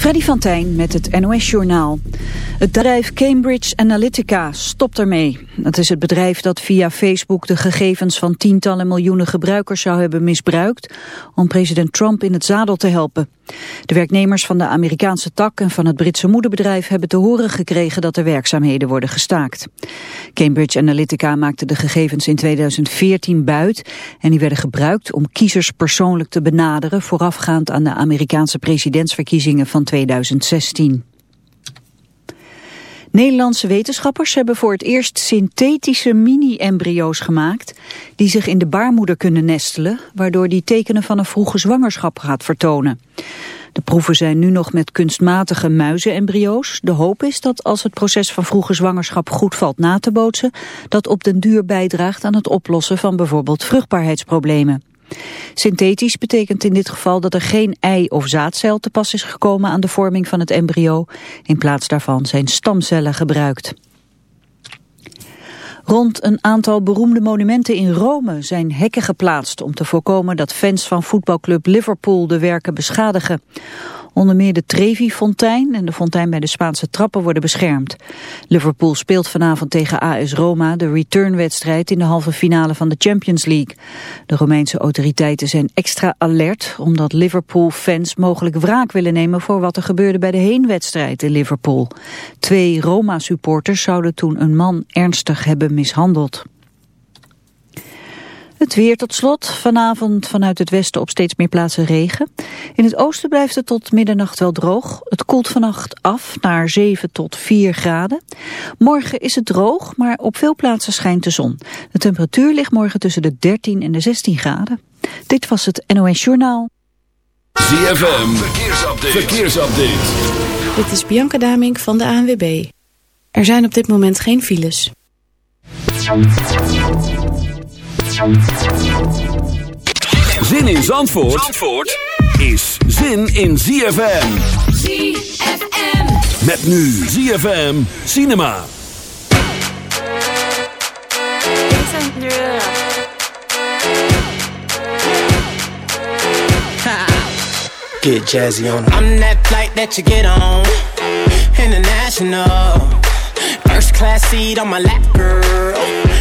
Freddy van Tijn met het NOS-journaal. Het bedrijf Cambridge Analytica stopt ermee. Dat is het bedrijf dat via Facebook de gegevens van tientallen miljoenen gebruikers zou hebben misbruikt om president Trump in het zadel te helpen. De werknemers van de Amerikaanse tak en van het Britse moederbedrijf hebben te horen gekregen dat de werkzaamheden worden gestaakt. Cambridge Analytica maakte de gegevens in 2014 buit en die werden gebruikt om kiezers persoonlijk te benaderen voorafgaand aan de Amerikaanse presidentsverkiezingen van 2016. Nederlandse wetenschappers hebben voor het eerst synthetische mini-embryo's gemaakt die zich in de baarmoeder kunnen nestelen, waardoor die tekenen van een vroege zwangerschap gaat vertonen. De proeven zijn nu nog met kunstmatige muizenembryo's. De hoop is dat als het proces van vroege zwangerschap goed valt na te bootsen, dat op den duur bijdraagt aan het oplossen van bijvoorbeeld vruchtbaarheidsproblemen. Synthetisch betekent in dit geval dat er geen ei- of zaadcel te pas is gekomen aan de vorming van het embryo. In plaats daarvan zijn stamcellen gebruikt. Rond een aantal beroemde monumenten in Rome zijn hekken geplaatst om te voorkomen dat fans van voetbalclub Liverpool de werken beschadigen. Onder meer de Trevi-fontein en de fontein bij de Spaanse trappen worden beschermd. Liverpool speelt vanavond tegen AS Roma de returnwedstrijd in de halve finale van de Champions League. De Romeinse autoriteiten zijn extra alert omdat Liverpool-fans mogelijk wraak willen nemen voor wat er gebeurde bij de heenwedstrijd in Liverpool. Twee Roma-supporters zouden toen een man ernstig hebben mishandeld. Het weer tot slot. Vanavond vanuit het westen op steeds meer plaatsen regen. In het oosten blijft het tot middernacht wel droog. Het koelt vannacht af naar 7 tot 4 graden. Morgen is het droog, maar op veel plaatsen schijnt de zon. De temperatuur ligt morgen tussen de 13 en de 16 graden. Dit was het NOS Journaal. ZFM, verkeersupdate. verkeersupdate. Dit is Bianca Damink van de ANWB. Er zijn op dit moment geen files. Zin in Zandvoort, Zandvoort is zin in ZFM. ZFM. Met nu ZFM Cinema. Get jazzy on. I'm that flight that you get on. International. First class seat on my lap, girl.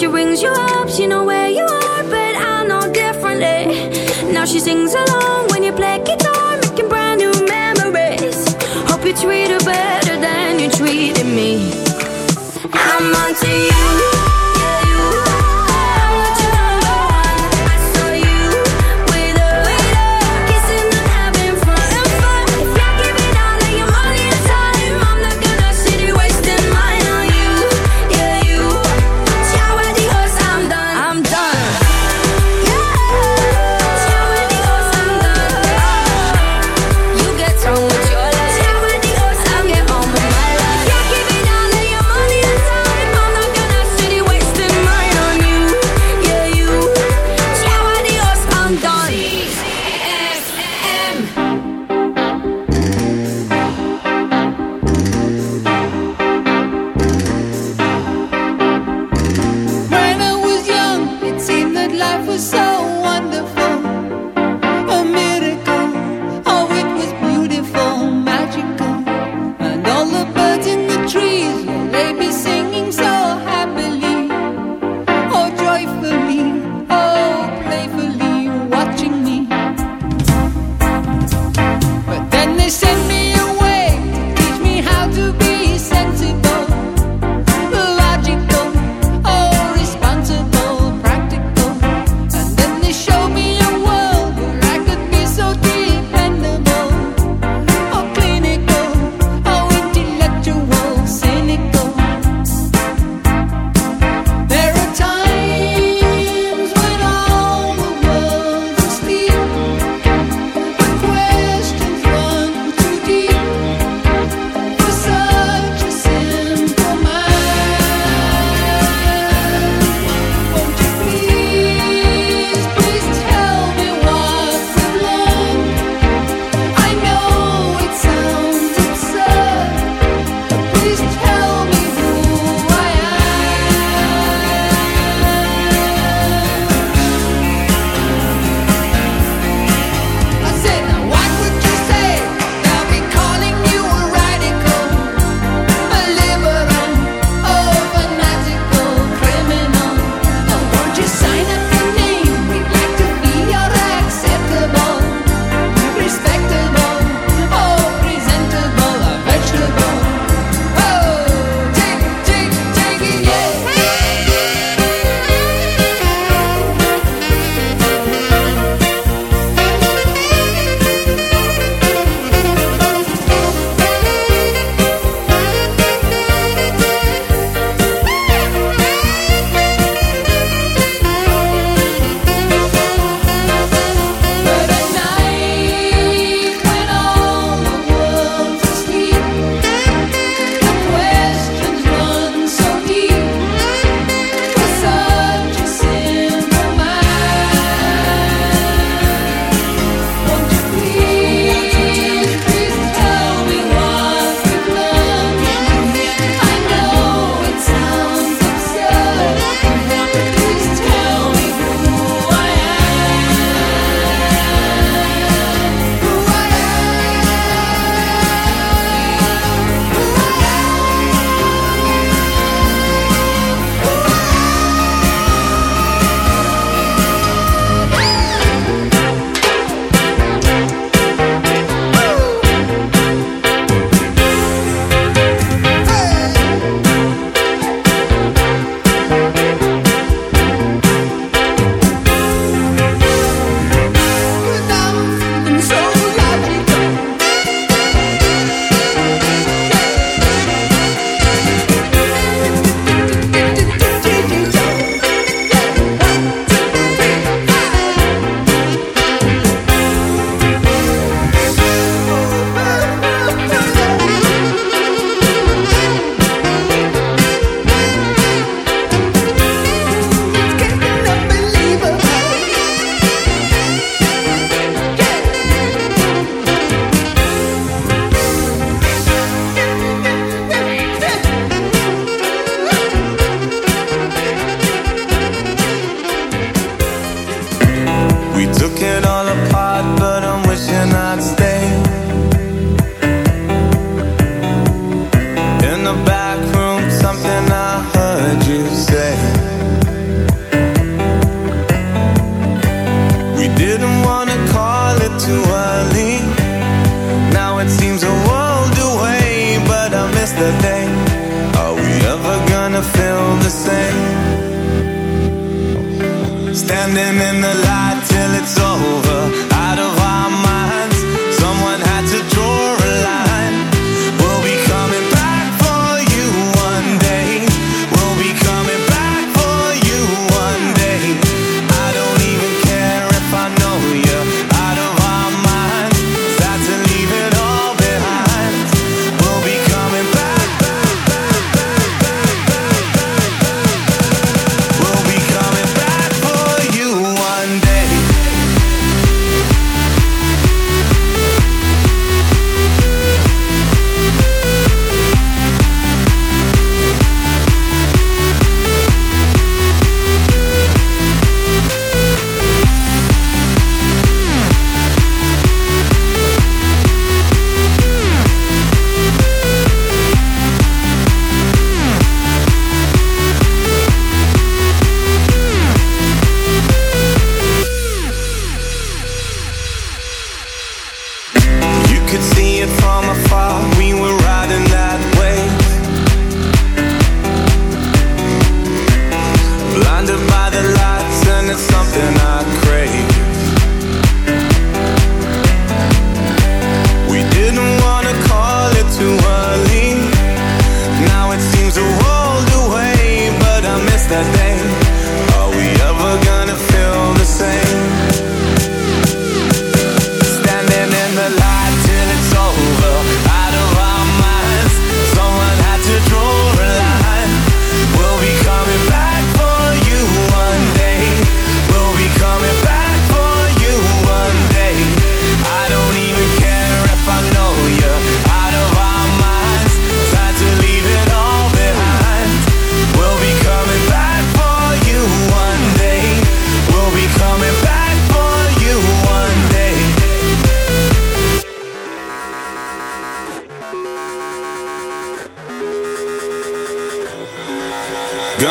she rings you up, she know where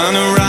gonna ride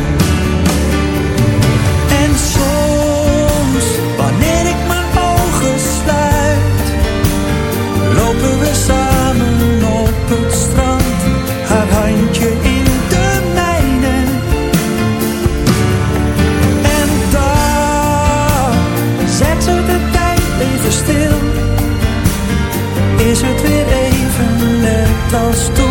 Lopen we samen op het strand, haar handje in de mijne. En daar zet ze de tijd even stil. Is het weer even net als toen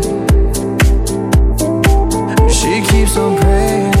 Keeps on praying.